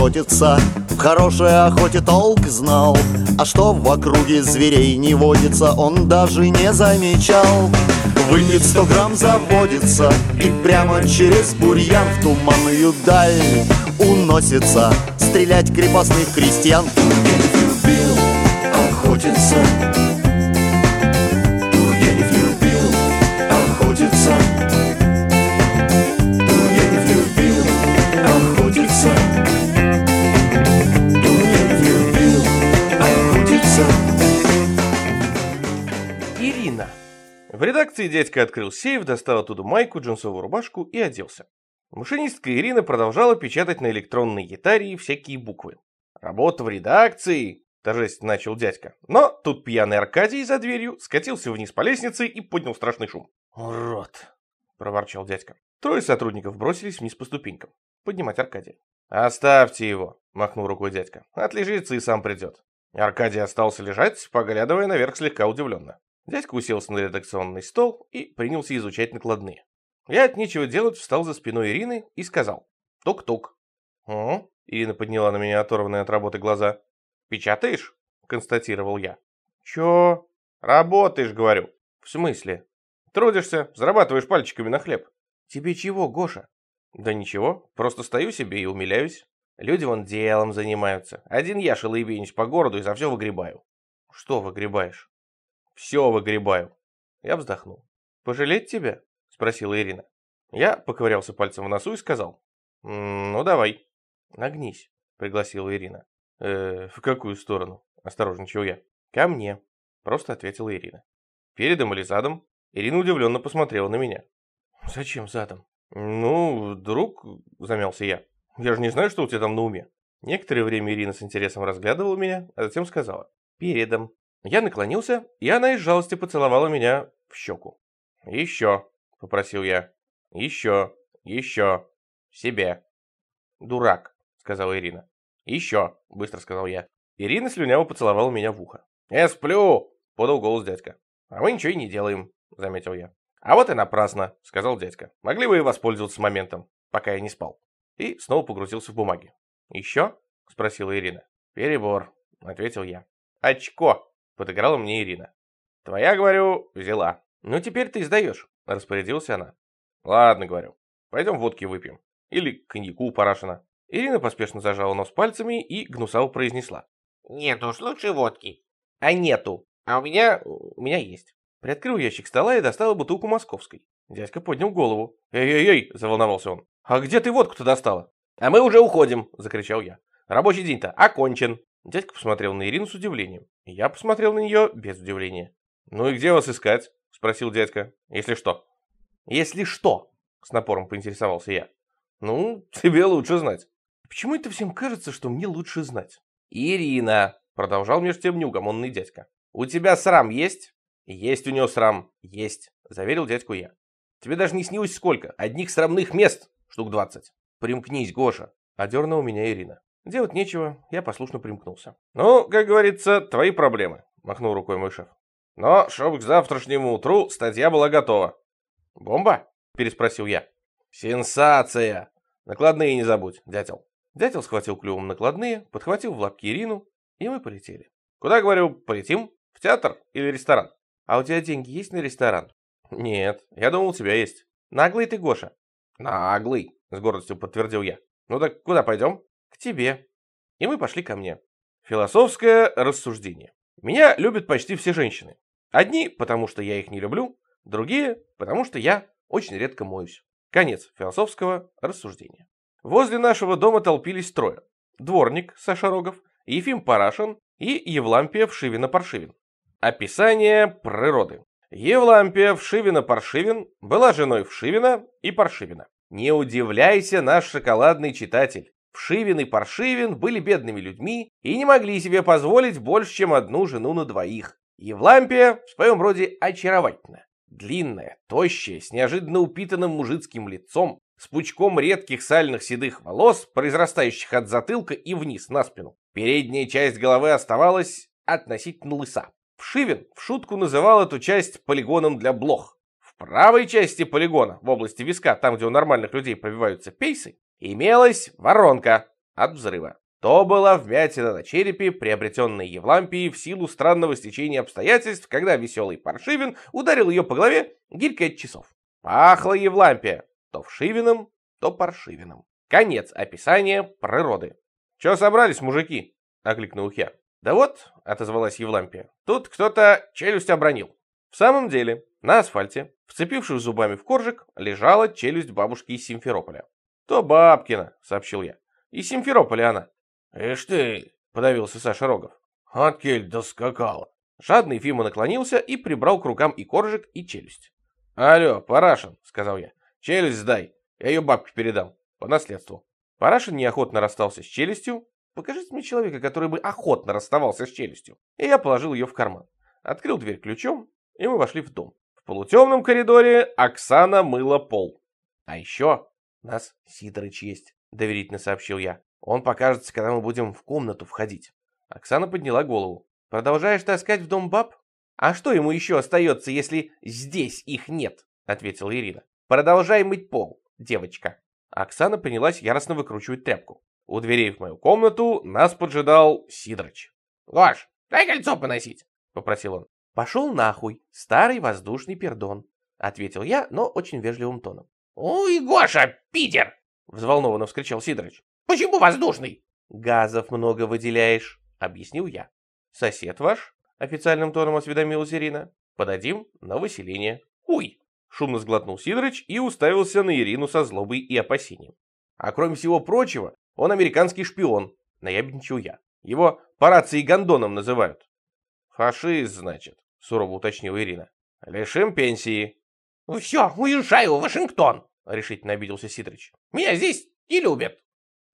любил охотиться В хорошей охоте толк знал А что в округе зверей не водится Он даже не замечал. Выпит сто грамм заводится И прямо через бурьян В туманную даль уносится. Стрелять крепостных крестьян В редакции дядька открыл сейф, достал оттуда майку, джинсовую рубашку и оделся. Машинистка Ирина продолжала печатать на электронной гитаре всякие буквы. «Работа в редакции!» – торжественно начал дядька. Но тут пьяный Аркадий за дверью скатился вниз по лестнице и поднял страшный шум. «Урод!» – проворчал дядька. Трое сотрудников бросились вниз по ступенькам. Поднимать Аркадия. «Оставьте его!» – махнул рукой дядька. «Отлежится и сам придет». Аркадий остался лежать, поглядывая наверх слегка удивленно. Дядька уселся на редакционный стол и принялся изучать накладные. Я от нечего делать встал за спиной Ирины и сказал «Тук-тук». «О?» — Ирина подняла на меня оторванные от работы глаза. «Печатаешь?» — констатировал я. «Чё?» «Работаешь, говорю». «В смысле?» «Трудишься, зарабатываешь пальчиками на хлеб». «Тебе чего, Гоша?» «Да ничего, просто стою себе и умиляюсь. Люди вон делом занимаются. Один я шалоебенюсь по городу и за все выгребаю». «Что выгребаешь?» «Все выгребаю». Я вздохнул. «Пожалеть тебя?» — спросила Ирина. Я поковырялся пальцем в носу и сказал. «М, «Ну, давай». «Нагнись», — пригласила Ирина. «Э, в какую сторону?» — осторожничал я. «Ко мне», — просто ответила Ирина. «Передом или задом?» Ирина удивленно посмотрела на меня. «Зачем задом?» «Ну, вдруг...» — замялся я. «Я же не знаю, что у тебя там на уме». Некоторое время Ирина с интересом разглядывала меня, а затем сказала. «Передом». Я наклонился, и она из жалости поцеловала меня в щеку. «Еще», — попросил я. «Еще, еще, себе». «Дурак», — сказала Ирина. «Еще», — быстро сказал я. Ирина слюняво поцеловала меня в ухо. «Я сплю», — подал голос дядька. «А мы ничего и не делаем», — заметил я. «А вот и напрасно», — сказал дядька. «Могли бы и воспользоваться моментом, пока я не спал». И снова погрузился в бумаги. «Еще?» — спросила Ирина. «Перебор», — ответил я. «Очко», — подыграла мне Ирина. «Твоя, говорю, взяла». «Ну, теперь ты сдаешь», — распорядилась она. «Ладно, говорю, пойдем водки выпьем. Или коньяку Парашина». Ирина поспешно зажала нос пальцами и гнусаво произнесла. Нет уж, лучше водки. «А нету. А у меня... у меня есть». Приоткрыл ящик стола и достала бутылку московской. Дядька поднял голову. «Эй-эй-эй!» – заволновался он. «А где ты водку-то достала?» «А мы уже уходим!» – закричал я. «Рабочий день-то окончен!» Дядька посмотрел на Ирину с удивлением. Я посмотрел на нее без удивления. «Ну и где вас искать?» – спросил дядька. «Если что». «Если что?» – с напором поинтересовался я. «Ну, тебе лучше знать». Почему это всем кажется, что мне лучше знать? «Ирина!» – продолжал между тем неугомонный дядька. «У тебя срам есть?» «Есть у него срам, есть», – заверил дядьку я. «Тебе даже не снилось сколько, одних срамных мест, штук двадцать». «Примкнись, Гоша», – одернула меня Ирина. Делать нечего, я послушно примкнулся. «Ну, как говорится, твои проблемы», – махнул рукой мой шеф. «Но, чтоб к завтрашнему утру статья была готова». «Бомба?» – переспросил я. «Сенсация! Накладные не забудь, дятел». Дятел схватил клювом накладные, подхватил в лапки Ирину, и мы полетели. «Куда, говорю, полетим? В театр или ресторан?» «А у тебя деньги есть на ресторан?» «Нет, я думал, у тебя есть». «Наглый ты, Гоша». «Наглый», — с гордостью подтвердил я. «Ну так куда пойдем?» «К тебе». И мы пошли ко мне. Философское рассуждение. Меня любят почти все женщины. Одни, потому что я их не люблю, другие, потому что я очень редко моюсь. Конец философского рассуждения. Возле нашего дома толпились трое. Дворник Саша Рогов, Ефим Парашин и Евлампия Вшивина-Паршивин. Описание природы. Евлампия Вшивина-Паршивин была женой Вшивина и Паршивина. Не удивляйся, наш шоколадный читатель. Вшивин и Паршивин были бедными людьми и не могли себе позволить больше, чем одну жену на двоих. Евлампия в своем роде очаровательна. Длинная, тощая, с неожиданно упитанным мужицким лицом, с пучком редких сальных седых волос, произрастающих от затылка и вниз на спину. Передняя часть головы оставалась относительно лыса. Вшивин в шутку называл эту часть полигоном для блох. В правой части полигона, в области виска, там, где у нормальных людей пробиваются пейсы, имелась воронка, от взрыва. То была вмятина на черепе, приобретенная Евлампией в силу странного стечения обстоятельств, когда веселый Паршивин ударил ее по голове гирькой от часов. Пахла Евлампия то вшивином, то паршивином. Конец описания природы. «Че собрались, мужики?» — окликнул я. «Да вот», — отозвалась Евлампия, — «тут кто-то челюсть обронил». В самом деле, на асфальте, вцепившись зубами в коржик, лежала челюсть бабушки из Симферополя. «То бабкина», — сообщил я. «Из Симферополя она». «Ишь ты!» — подавился Саша Рогов. «Откель доскакала!» Жадный Фима наклонился и прибрал к рукам и коржик, и челюсть. «Алло, Парашин», — сказал я, — «челюсть сдай, я ее бабке передам, по наследству». Парашин неохотно расстался с челюстью. Покажите мне человека, который бы охотно расставался с челюстью. И я положил ее в карман. Открыл дверь ключом, и мы вошли в дом. В полутемном коридоре Оксана мыла пол. А еще нас Сидорыч есть, доверительно сообщил я. Он покажется, когда мы будем в комнату входить. Оксана подняла голову. Продолжаешь таскать в дом баб? А что ему еще остается, если здесь их нет? Ответила Ирина. Продолжай мыть пол, девочка. Оксана принялась яростно выкручивать тряпку. У дверей в мою комнату нас поджидал Сидорыч. «Гош, дай кольцо поносить», — попросил он. «Пошел нахуй, старый воздушный пердон», — ответил я, но очень вежливым тоном. «Ой, Гоша, пидер!» — взволнованно вскричал Сидорыч. «Почему воздушный?» «Газов много выделяешь», — объяснил я. «Сосед ваш?» — официальным тоном осведомилась Ирина. «Подадим на выселение». «Уй!» — шумно сглотнул Сидорыч и уставился на Ирину со злобой и опасением. «А кроме всего прочего, он американский шпион», — наябедничал я. «Его по рации гондоном называют». «Фашист, значит», — сурово уточнила Ирина. «Лишим пенсии». «Все, уезжаю в Вашингтон», — решительно обиделся Сидорыч. «Меня здесь не любят».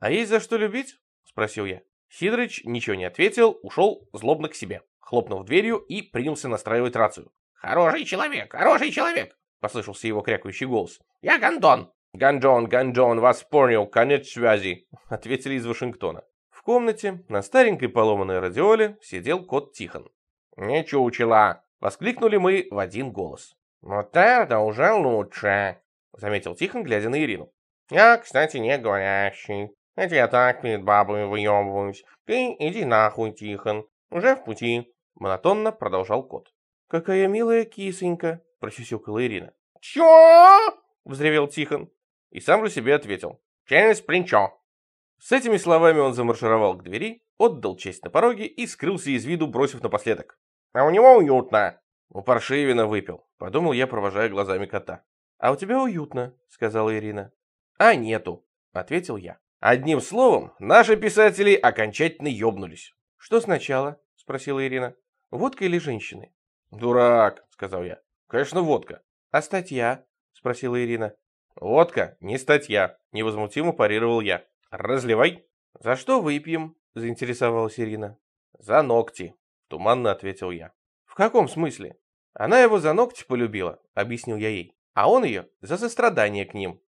«А есть за что любить?» — спросил я. Сидорыч ничего не ответил, ушел злобно к себе, хлопнув дверью и принялся настраивать рацию. «Хороший человек, хороший человек!» — послышался его крякающий голос. «Я Гондон!» «Гонджон, Гонджон, вас понял, конец связи!» — ответили из Вашингтона. В комнате на старенькой поломанной радиоле сидел кот Тихон. «Не чучела!» — воскликнули мы в один голос. «Вот это уже лучше!» — заметил Тихон, глядя на Ирину. «Я, кстати, не говорящий. Это я так перед бабами выебываюсь. Ты иди нахуй, Тихон. Уже в пути!» Монотонно продолжал кот. «Какая милая кисонька!» — просюсюкала Ирина. «Чё?» — взревел Тихон. И сам же себе ответил. «Через плечо!» С этими словами он замаршировал к двери, отдал честь на пороге и скрылся из виду, бросив напоследок. «А у него уютно!» «У паршивина выпил», — подумал я, провожая глазами кота. «А у тебя уютно», — сказала Ирина. «А нету», — ответил я. Одним словом, наши писатели окончательно ёбнулись. «Что сначала?» — спросила Ирина. «Водка или женщины?» «Дурак», — сказал я. «Конечно, водка». «А статья?» — спросила Ирина. «Водка, не статья», — невозмутимо парировал я. «Разливай». «За что выпьем?» — заинтересовалась Ирина. «За ногти», — туманно ответил я. «В каком смысле?» «Она его за ногти полюбила», — объяснил я ей. «А он ее за сострадание к ним».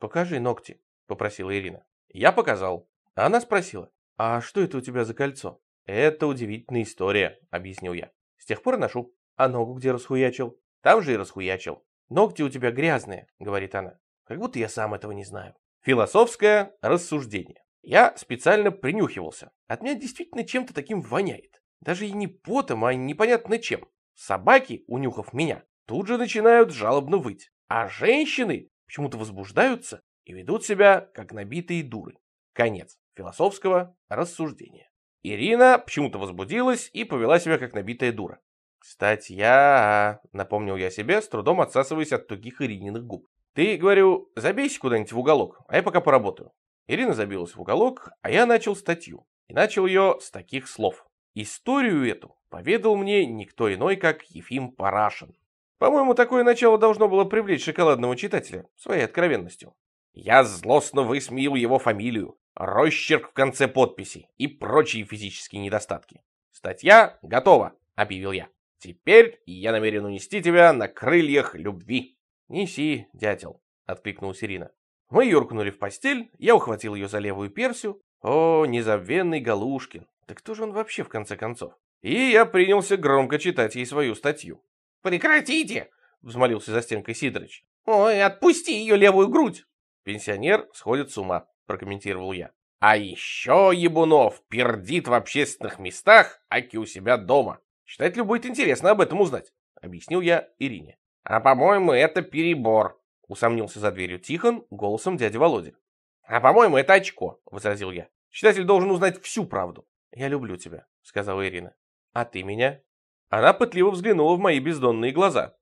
«Покажи ногти», — попросила Ирина. Я показал. Она спросила, «А что это у тебя за кольцо?» «Это удивительная история», — объяснил я. «С тех пор ношу. А ногу где расхуячил?» «Там же и расхуячил». «Ногти у тебя грязные», — говорит она. «Как будто я сам этого не знаю». Философское рассуждение. Я специально принюхивался. От меня действительно чем-то таким воняет. Даже и не потом, а непонятно чем. Собаки, унюхав меня, тут же начинают жалобно выть. А женщины почему-то возбуждаются и ведут себя, как набитые дуры. Конец философского рассуждения. Ирина почему-то возбудилась и повела себя, как набитая дура. «Кстати, я...» — напомнил я себе, с трудом отсасываясь от тугих Ирининых губ. «Ты, говорю, забейся куда-нибудь в уголок, а я пока поработаю». Ирина забилась в уголок, а я начал статью. И начал ее с таких слов. Историю эту поведал мне никто иной, как Ефим Парашин. По-моему, такое начало должно было привлечь шоколадного читателя своей откровенностью. Я злостно высмеял его фамилию, росчерк в конце подписи и прочие физические недостатки. «Статья готова», — объявил я. «Теперь я намерен унести тебя на крыльях любви». «Неси, дятел», — откликнулась Ирина. Мы юркнули в постель, я ухватил ее за левую персю. О, незабвенный Галушкин, да кто же он вообще в конце концов? И я принялся громко читать ей свою статью. «Прекратите!» — взмолился за стенкой Сидорыч. «Ой, отпусти ее левую грудь!» «Пенсионер сходит с ума», — прокомментировал я. А еще Ебунов пердит в общественных местах, аки у себя дома. Читателю будет интересно об этом узнать, объяснил я Ирине. А по-моему, это перебор, усомнился за дверью Тихон голосом дяди Володи. А по-моему, это очко, возразил я. Читатель должен узнать всю правду. Я люблю тебя, сказала Ирина. А ты меня? Она пытливо взглянула в мои бездонные глаза.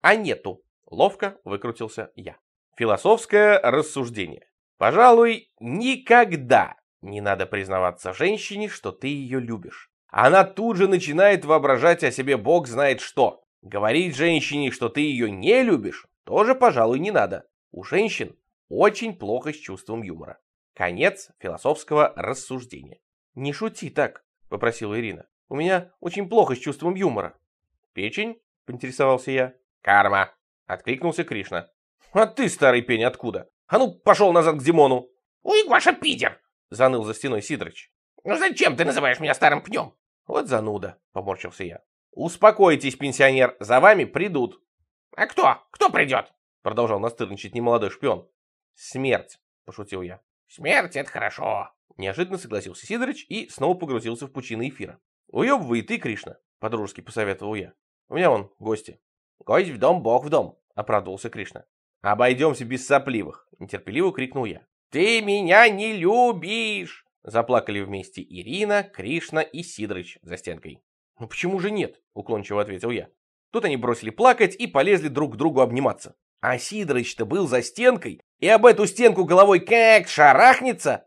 А нету. Ловко выкрутился я. Философское рассуждение. Пожалуй, никогда не надо признаваться женщине, что ты ее любишь. Она тут же начинает воображать о себе бог знает что. Говорить женщине, что ты ее не любишь, тоже, пожалуй, не надо. У женщин очень плохо с чувством юмора. Конец философского рассуждения. «Не шути так», — попросила Ирина. «У меня очень плохо с чувством юмора». «Печень?» — поинтересовался я. «Карма», — откликнулся Кришна. «А ты, старый пень, откуда? А ну, пошел назад к Димону!» «Ой, Гоша, пидер!» — заныл за стеной Сидорыч. «Ну зачем ты называешь меня старым пнем?» «Вот зануда», — поморщился я. «Успокойтесь, пенсионер, за вами придут». «А кто? Кто придет?» — продолжал настырничать немолодой шпион. «Смерть», — пошутил я. «Смерть — это хорошо», — неожиданно согласился Сидорыч и снова погрузился в пучины эфира. «Уебывай ты, Кришна», — подружески посоветовал я. «У меня вон гости». «Гость в дом, бог в дом», — оправдывался Кришна. «Обойдемся без сопливых!» — нетерпеливо крикнул я. «Ты меня не любишь!» Заплакали вместе Ирина, Кришна и Сидорыч за стенкой. «Ну почему же нет?» — уклончиво ответил я. Тут они бросили плакать и полезли друг к другу обниматься. А Сидорыч-то был за стенкой, и об эту стенку головой как шарахнется.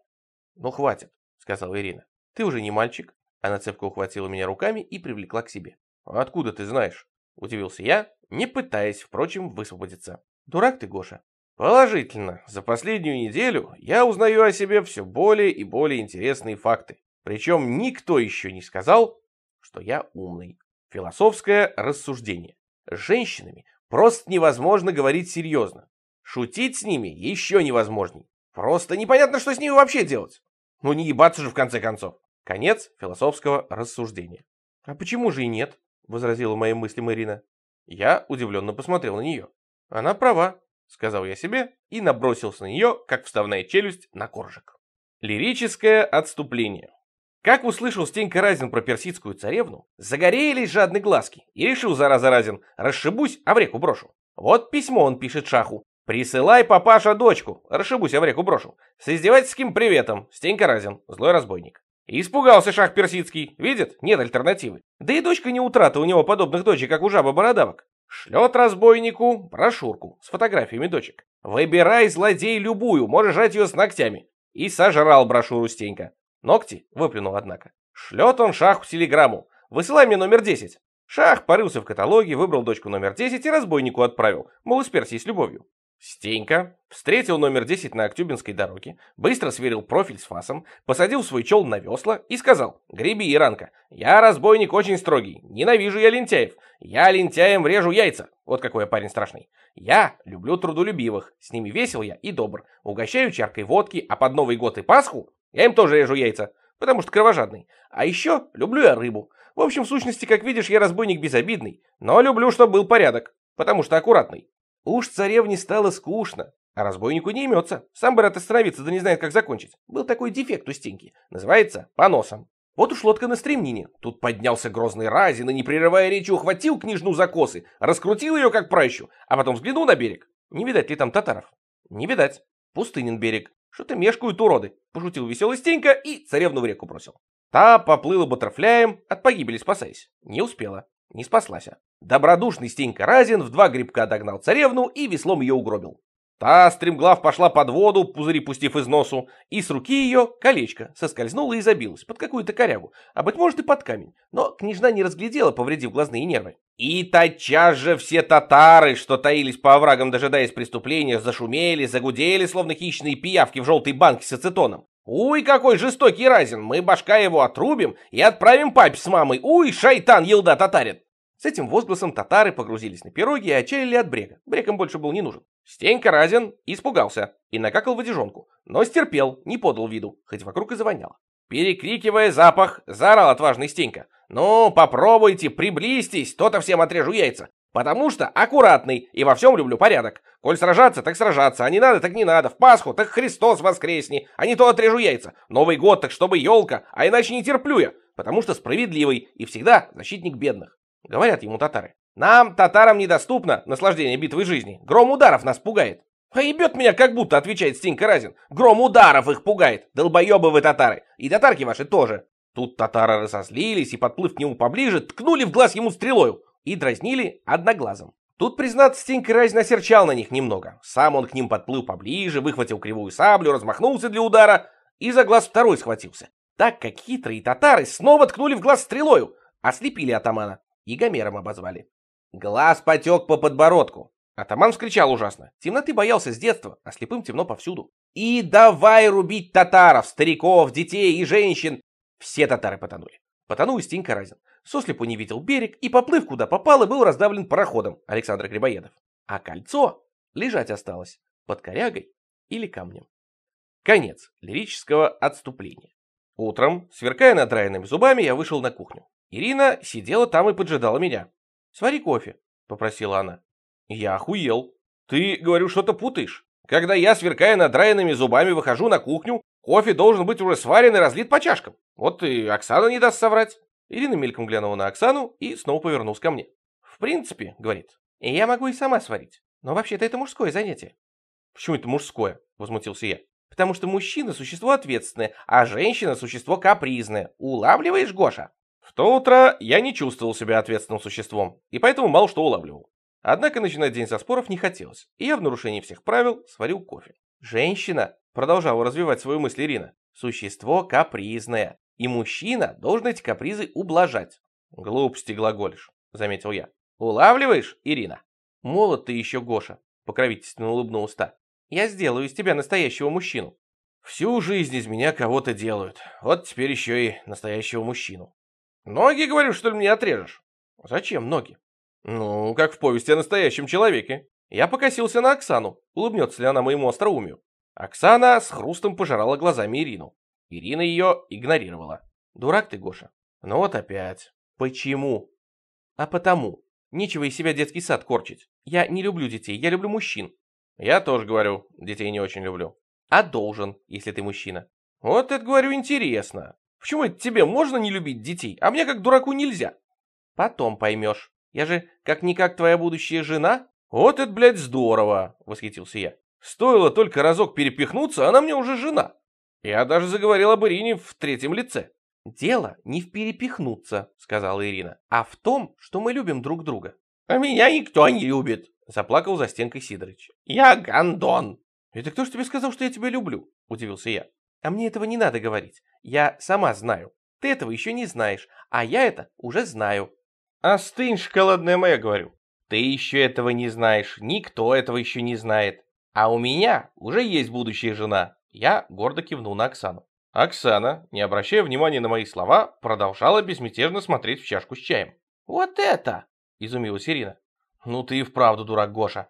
«Ну хватит», — сказала Ирина. «Ты уже не мальчик». Она цепко ухватила меня руками и привлекла к себе. «Откуда ты знаешь?» — удивился я, не пытаясь, впрочем, высвободиться. Дурак ты, Гоша. Положительно, за последнюю неделю я узнаю о себе все более и более интересные факты. Причем никто еще не сказал, что я умный. Философское рассуждение. С женщинами просто невозможно говорить серьезно. Шутить с ними еще невозможней. Просто непонятно, что с ними вообще делать. Ну не ебаться же в конце концов. Конец философского рассуждения. А почему же и нет? Возразила моим мыслям Ирина. Я удивленно посмотрел на нее. Она права, сказал я себе и набросился на нее, как вставная челюсть на коржик. Лирическое отступление. Как услышал Стенька Разин про персидскую царевну, загорелись жадные глазки, и решил, зараза Разин, расшибусь, а в реку брошу. Вот письмо он пишет Шаху. «Присылай, папаша, дочку, расшибусь, а в реку брошу. С издевательским приветом, Стенька Разин, злой разбойник». Испугался шах персидский, видит, нет альтернативы. Да и дочка не утрата у него подобных дочек, как у жаба бородавок. Шлет разбойнику брошюрку с фотографиями дочек. Выбирай, злодей, любую, можешь жать ее с ногтями. И сожрал брошюру Стенька. Ногти выплюнул, однако. Шлет он шаху телеграмму. Высылай мне номер 10. Шах порылся в каталоге, выбрал дочку номер 10 и разбойнику отправил, мол, из Персии с любовью. Стенька встретил номер 10 на Актюбинской дороге, быстро сверил профиль с фасом, посадил свой чел на весла и сказал «Греби, Иранка, я разбойник очень строгий, ненавижу я лентяев, я лентяем врежу яйца». Вот какой я парень страшный. Я люблю трудолюбивых, с ними весел я и добр, угощаю чаркой водки, а под Новый год и Пасху я им тоже режу яйца, потому что кровожадный. А еще люблю я рыбу. В общем, в сущности, как видишь, я разбойник безобидный, но люблю, чтобы был порядок, потому что аккуратный. Уж царевне стало скучно, а разбойнику не имется. Сам бы рад остановиться, да не знает, как закончить. Был такой дефект у Стеньки. Называется поносом. Вот уж лодка на стремнине. Тут поднялся грозный Разин и, не прерывая речи, ухватил княжну за косы, раскрутил ее, как пращу, а потом взглянул на берег. Не видать ли там татаров? Не видать. Пустынен берег. Что-то мешкают уроды. Пошутил веселый Стенька и царевну в реку бросил. Та поплыла баттерфляем, от погибели спасаясь. Не успела. Не спаслась. Добродушный Стенька Разин в два грибка догнал царевну и веслом ее угробил. Та, стремглав, пошла под воду, пузыри пустив из носу, и с руки ее колечко соскользнуло и забилось под какую-то корягу, а быть может и под камень, но княжна не разглядела, повредив глазные нервы. И тотчас же все татары, что таились по оврагам, дожидаясь преступления, зашумели, загудели, словно хищные пиявки в желтой банке с ацетоном. «Уй, какой жестокий Разин! Мы башка его отрубим и отправим папе с мамой! Уй, шайтан, елда татарин!» С этим возгласом татары погрузились на пироги и отчалили от брега. Брег им больше был не нужен. Стенька Разин испугался и накакал в но стерпел, не подал виду, хоть вокруг и завоняло. Перекрикивая запах, заорал отважный Стенька. «Ну, попробуйте, приблизьтесь, то-то всем отрежу яйца. Потому что аккуратный и во всем люблю порядок. Коль сражаться, так сражаться, а не надо, так не надо. В Пасху, так Христос воскресни, а не то отрежу яйца. Новый год, так чтобы елка, а иначе не терплю я, потому что справедливый и всегда защитник бедных. Говорят ему татары. Нам, татарам, недоступно наслаждение битвой жизни. Гром ударов нас пугает. А меня как будто, отвечает Стенька Разин. Гром ударов их пугает. Долбоебы вы татары. И татарки ваши тоже. Тут татары разозлились и, подплыв к нему поближе, ткнули в глаз ему стрелою и дразнили одноглазом. Тут, признаться, Стенька Разин осерчал на них немного. Сам он к ним подплыл поближе, выхватил кривую саблю, размахнулся для удара и за глаз второй схватился. Так как хитрые татары снова ткнули в глаз стрелою, ослепили атамана и гомером обозвали. Глаз потек по подбородку. Атаман вскричал ужасно. Темноты боялся с детства, а слепым темно повсюду. И давай рубить татаров, стариков, детей и женщин. Все татары потонули. Потонул и Стенька Разин. Сослепу не видел берег и, поплыв куда попал, и был раздавлен пароходом Александра Грибоедов. А кольцо лежать осталось под корягой или камнем. Конец лирического отступления. Утром, сверкая надраенными зубами, я вышел на кухню. Ирина сидела там и поджидала меня. «Свари кофе», — попросила она. Я охуел. Ты, говорю, что-то путаешь. Когда я, сверкая надраенными зубами, выхожу на кухню, кофе должен быть уже сварен и разлит по чашкам. Вот и Оксана не даст соврать. Ирина мельком глянула на Оксану и снова повернулась ко мне. В принципе, говорит, я могу и сама сварить. Но вообще-то это мужское занятие. Почему это мужское? Возмутился я. Потому что мужчина – существо ответственное, а женщина – существо капризное. Улавливаешь, Гоша? То утро я не чувствовал себя ответственным существом, и поэтому мало что улавливал. Однако начинать день со споров не хотелось, и я в нарушении всех правил сварил кофе. «Женщина», — продолжала развивать свою мысль Ирина, — «существо капризное, и мужчина должен эти капризы ублажать». «Глупости глаголишь», — заметил я. «Улавливаешь, Ирина?» «Молод ты еще, Гоша», — покровительственно улыбнулась та. «Я сделаю из тебя настоящего мужчину». «Всю жизнь из меня кого-то делают. Вот теперь еще и настоящего мужчину». «Ноги, говорю, что ли, мне отрежешь?» «Зачем ноги?» Ну, как в повести о настоящем человеке. Я покосился на Оксану, улыбнется ли она моему остроумию. Оксана с хрустом пожирала глазами Ирину. Ирина ее игнорировала. Дурак ты, Гоша. Ну вот опять. Почему? А потому. Нечего из себя детский сад корчить. Я не люблю детей, я люблю мужчин. Я тоже говорю, детей не очень люблю. А должен, если ты мужчина. Вот это, говорю, интересно. Почему это тебе можно не любить детей, а мне как дураку нельзя? Потом поймешь. Я же как-никак твоя будущая жена. Вот это, блядь, здорово, восхитился я. Стоило только разок перепихнуться, она мне уже жена. Я даже заговорил об Ирине в третьем лице. «Дело не в перепихнуться», — сказала Ирина, «а в том, что мы любим друг друга». «А меня никто не любит», — заплакал за стенкой Сидорыч. «Я гандон». «Это кто ж тебе сказал, что я тебя люблю?» — удивился я. «А мне этого не надо говорить. Я сама знаю. Ты этого еще не знаешь, а я это уже знаю. Остынь, шоколадная моя, говорю. Ты еще этого не знаешь, никто этого еще не знает. А у меня уже есть будущая жена. Я гордо кивнул на Оксану. Оксана, не обращая внимания на мои слова, продолжала безмятежно смотреть в чашку с чаем. «Вот это!» — изумилась Ирина. «Ну ты и вправду дурак, Гоша».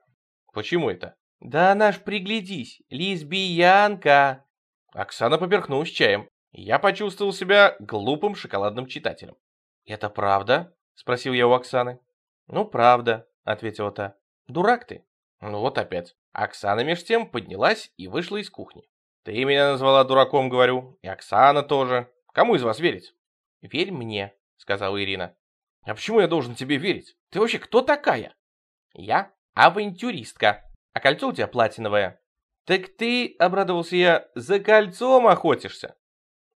«Почему это?» «Да она ж приглядись, лесбиянка!» Оксана поперхнулась чаем. Я почувствовал себя глупым шоколадным читателем. «Это правда?» — спросил я у Оксаны. «Ну, правда», — ответила та. «Дурак ты». Ну вот опять. Оксана меж тем поднялась и вышла из кухни. «Ты меня назвала дураком, говорю, и Оксана тоже. Кому из вас верить?» «Верь мне», — сказала Ирина. «А почему я должен тебе верить? Ты вообще кто такая?» «Я авантюристка, а кольцо у тебя платиновое». «Так ты, — обрадовался я, — за кольцом охотишься?»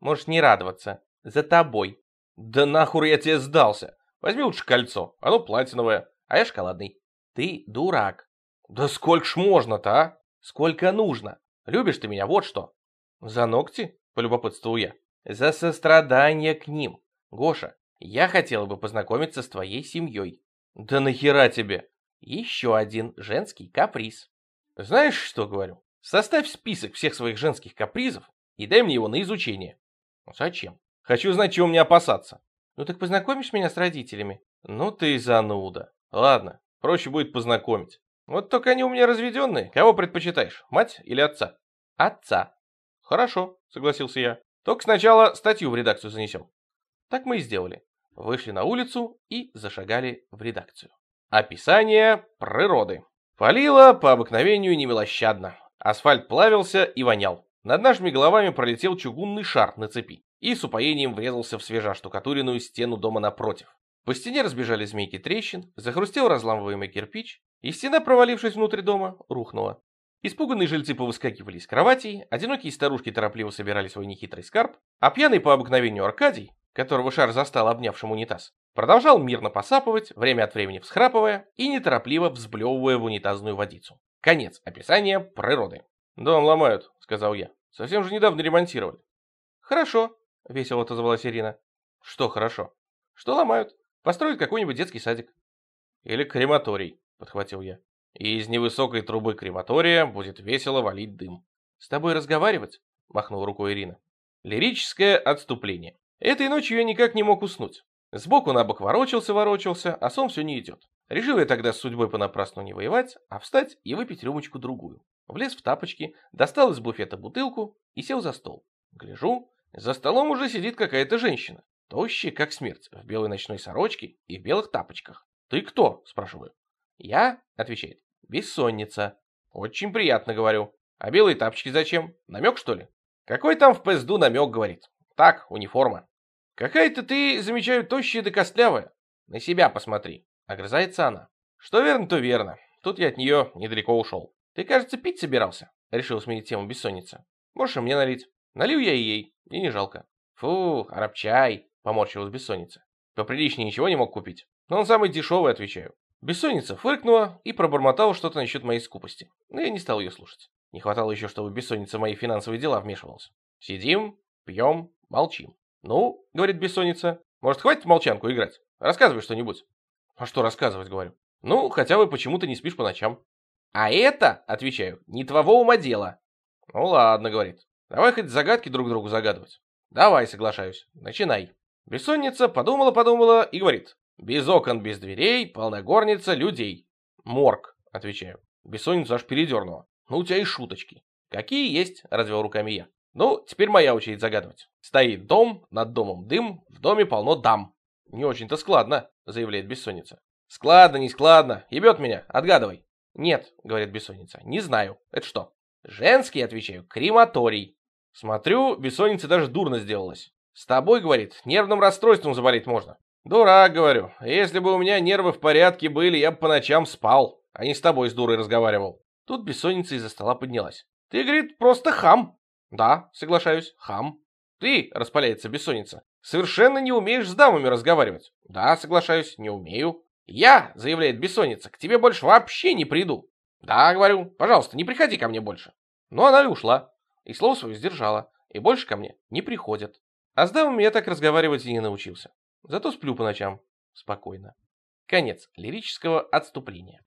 «Можешь не радоваться. За тобой». «Да нахур я тебе сдался? Возьми лучше кольцо, оно платиновое, а я шоколадный. Ты дурак. Да сколько ж можно-то, а? Сколько нужно? Любишь ты меня, вот что. За ногти? Полюбопытствовал я. За сострадание к ним. Гоша, я хотела бы познакомиться с твоей семьей. Да нахера тебе? Еще один женский каприз. Знаешь, что говорю? Составь список всех своих женских капризов и дай мне его на изучение. Зачем? Хочу знать, чего мне опасаться. Ну так познакомишь меня с родителями? Ну ты зануда. Ладно, проще будет познакомить. Вот только они у меня разведенные. Кого предпочитаешь, мать или отца? Отца. Хорошо, согласился я. Только сначала статью в редакцию занесем. Так мы и сделали. Вышли на улицу и зашагали в редакцию. Описание природы. Палило по обыкновению немилощадно. Асфальт плавился и вонял. Над нашими головами пролетел чугунный шар на цепи и с упоением врезался в свежештукатуренную стену дома напротив. По стене разбежали змейки трещин, захрустел разламываемый кирпич, и стена, провалившись внутрь дома, рухнула. Испуганные жильцы повыскакивали из кроватей, одинокие старушки торопливо собирали свой нехитрый скарб, а пьяный по обыкновению Аркадий, которого шар застал обнявшим унитаз, продолжал мирно посапывать, время от времени всхрапывая и неторопливо взблевывая в унитазную водицу. Конец описания природы. «Дом ломают», — сказал я. «Совсем же недавно ремонтировали». «Хорошо», — весело отозвалась Ирина. «Что хорошо?» «Что ломают? Построят какой-нибудь детский садик». «Или крематорий», — подхватил я и из невысокой трубы крематория будет весело валить дым. «С тобой разговаривать?» — махнул рукой Ирина. Лирическое отступление. Этой ночью я никак не мог уснуть. Сбоку на бок ворочался-ворочался, а сон все не идет. Решил я тогда с судьбой понапрасну не воевать, а встать и выпить рюмочку-другую. Влез в тапочки, достал из буфета бутылку и сел за стол. Гляжу, за столом уже сидит какая-то женщина, тощая, как смерть, в белой ночной сорочке и в белых тапочках. «Ты кто?» – спрашиваю. «Я?» – отвечает. Бессонница. Очень приятно, говорю. А белые тапочки зачем? Намек, что ли? Какой там в ПСДУ намек, говорит. Так, униформа. Какая-то ты, замечаю, тощая да костлявая. На себя посмотри. Огрызается она. Что верно, то верно. Тут я от нее недалеко ушел. Ты, кажется, пить собирался? Решил сменить тему бессонница. Можешь мне налить. Налил я и ей, и не жалко. Фу, арабчай, поморщилась бессонница. Поприличнее ничего не мог купить. Но он самый дешевый, отвечаю. Бессонница фыркнула и пробормотала что-то насчет моей скупости, но я не стал ее слушать. Не хватало еще, чтобы бессонница в мои финансовые дела вмешивался. Сидим, пьем, молчим. «Ну, — говорит бессонница, — может, хватит молчанку играть? Рассказывай что-нибудь». «А что рассказывать, — говорю. Ну, хотя бы почему ты не спишь по ночам». «А это, — отвечаю, — не твоего ума дело». «Ну ладно, — говорит, — давай хоть загадки друг другу загадывать». «Давай, соглашаюсь, начинай». Бессонница подумала-подумала и говорит, без окон, без дверей, полная горница людей. Морг, отвечаю. Бессонницу аж передернула. Ну, у тебя и шуточки. Какие есть, развел руками я. Ну, теперь моя очередь загадывать. Стоит дом, над домом дым, в доме полно дам. Не очень-то складно, заявляет бессонница. Складно, не складно, ебет меня, отгадывай. Нет, говорит бессонница, не знаю. Это что? Женский, отвечаю, крематорий. Смотрю, бессонница даже дурно сделалась. С тобой, говорит, нервным расстройством заболеть можно. «Дурак, говорю. Если бы у меня нервы в порядке были, я бы по ночам спал, а не с тобой с дурой разговаривал». Тут бессонница из-за стола поднялась. «Ты, говорит, просто хам». «Да, соглашаюсь, хам». «Ты, — распаляется бессонница, — совершенно не умеешь с дамами разговаривать». «Да, соглашаюсь, не умею». «Я, — заявляет бессонница, — к тебе больше вообще не приду». «Да, — говорю, — пожалуйста, не приходи ко мне больше». Но она и ушла, и слово свое сдержала, и больше ко мне не приходят. А с дамами я так разговаривать и не научился. Зато сплю по ночам спокойно. Конец лирического отступления.